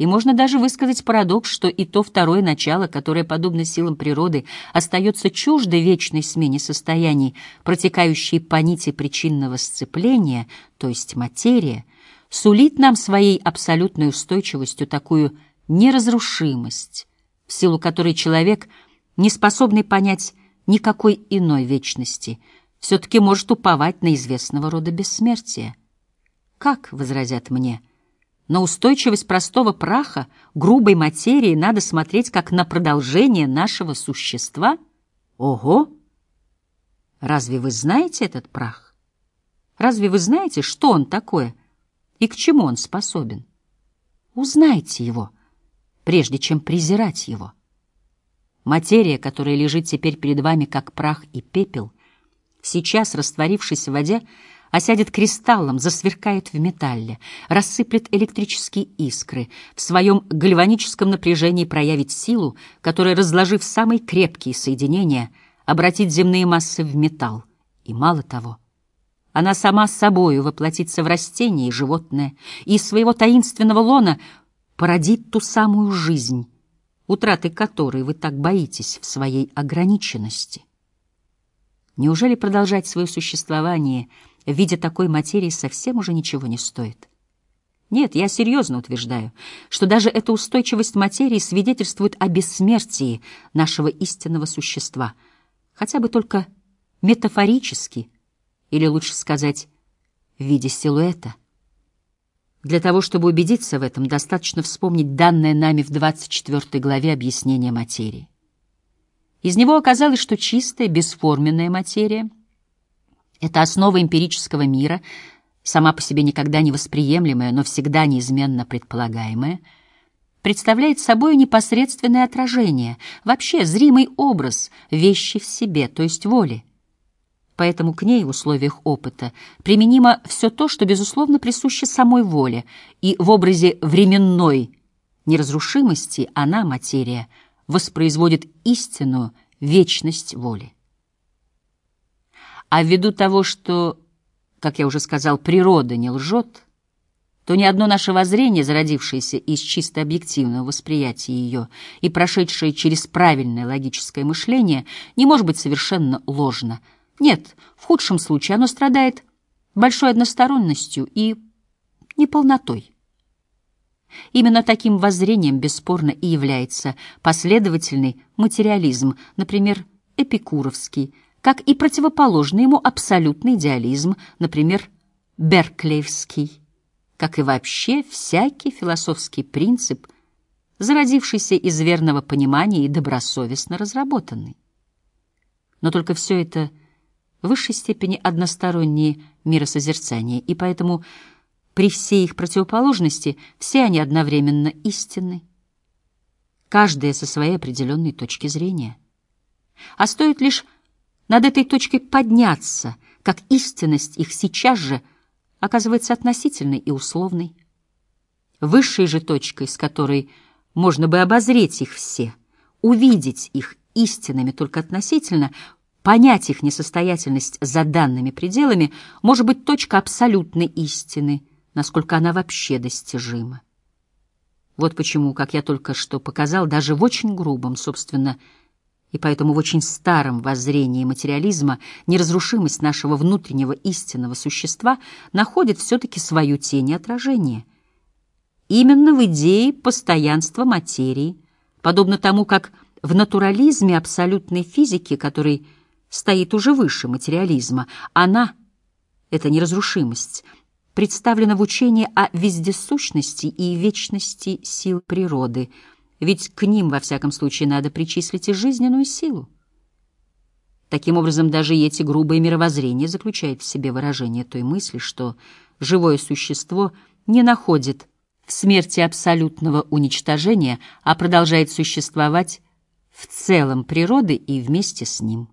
И можно даже высказать парадокс, что и то второе начало, которое, подобно силам природы, остается чуждо вечной смене состояний, протекающей по нити причинного сцепления, то есть материя, сулит нам своей абсолютной устойчивостью такую неразрушимость, в силу которой человек, не способный понять никакой иной вечности, все-таки может уповать на известного рода бессмертие. Как, возразят мне, — на устойчивость простого праха, грубой материи надо смотреть как на продолжение нашего существа? Ого! Разве вы знаете этот прах? Разве вы знаете, что он такое и к чему он способен? Узнайте его, прежде чем презирать его. Материя, которая лежит теперь перед вами как прах и пепел, сейчас, растворившись в воде, осядет кристаллом, засверкает в металле, рассыплет электрические искры, в своем гальваническом напряжении проявит силу, которая, разложив самые крепкие соединения, обратит земные массы в металл. И мало того, она сама собою воплотится в растение и животное, и из своего таинственного лона породит ту самую жизнь, утраты которой вы так боитесь в своей ограниченности. Неужели продолжать свое существование — в виде такой материи совсем уже ничего не стоит. Нет, я серьезно утверждаю, что даже эта устойчивость материи свидетельствует о бессмертии нашего истинного существа, хотя бы только метафорически, или лучше сказать, в виде силуэта. Для того, чтобы убедиться в этом, достаточно вспомнить данное нами в 24 главе объяснения материи. Из него оказалось, что чистая, бесформенная материя — это основа эмпирического мира, сама по себе никогда не восприемлемая, но всегда неизменно предполагаемая, представляет собой непосредственное отражение, вообще зримый образ вещи в себе, то есть воли. Поэтому к ней в условиях опыта применимо все то, что, безусловно, присуще самой воле, и в образе временной неразрушимости она, материя, воспроизводит истинную вечность воли. А ввиду того, что, как я уже сказал, природа не лжет, то ни одно наше воззрение, зародившееся из чисто объективного восприятия ее и прошедшее через правильное логическое мышление, не может быть совершенно ложно. Нет, в худшем случае оно страдает большой односторонностью и неполнотой. Именно таким воззрением бесспорно и является последовательный материализм, например, эпикуровский, как и противоположный ему абсолютный идеализм, например, Берклеевский, как и вообще всякий философский принцип, зародившийся из верного понимания и добросовестно разработанный. Но только все это в высшей степени односторонние миросозерцания, и поэтому при всей их противоположности все они одновременно истинны, каждая со своей определенной точки зрения. А стоит лишь над этой точкой подняться, как истинность их сейчас же оказывается относительной и условной. Высшей же точкой, с которой можно бы обозреть их все, увидеть их истинными только относительно, понять их несостоятельность за данными пределами, может быть точка абсолютной истины, насколько она вообще достижима. Вот почему, как я только что показал, даже в очень грубом, собственно, и поэтому в очень старом воззрении материализма неразрушимость нашего внутреннего истинного существа находит все-таки свою тень и отражение. Именно в идее постоянства материи, подобно тому, как в натурализме абсолютной физики, который стоит уже выше материализма, она, эта неразрушимость, представлена в учении о вездесущности и вечности сил природы — ведь к ним, во всяком случае, надо причислить и жизненную силу. Таким образом, даже эти грубые мировоззрения заключают в себе выражение той мысли, что живое существо не находит в смерти абсолютного уничтожения, а продолжает существовать в целом природы и вместе с ним.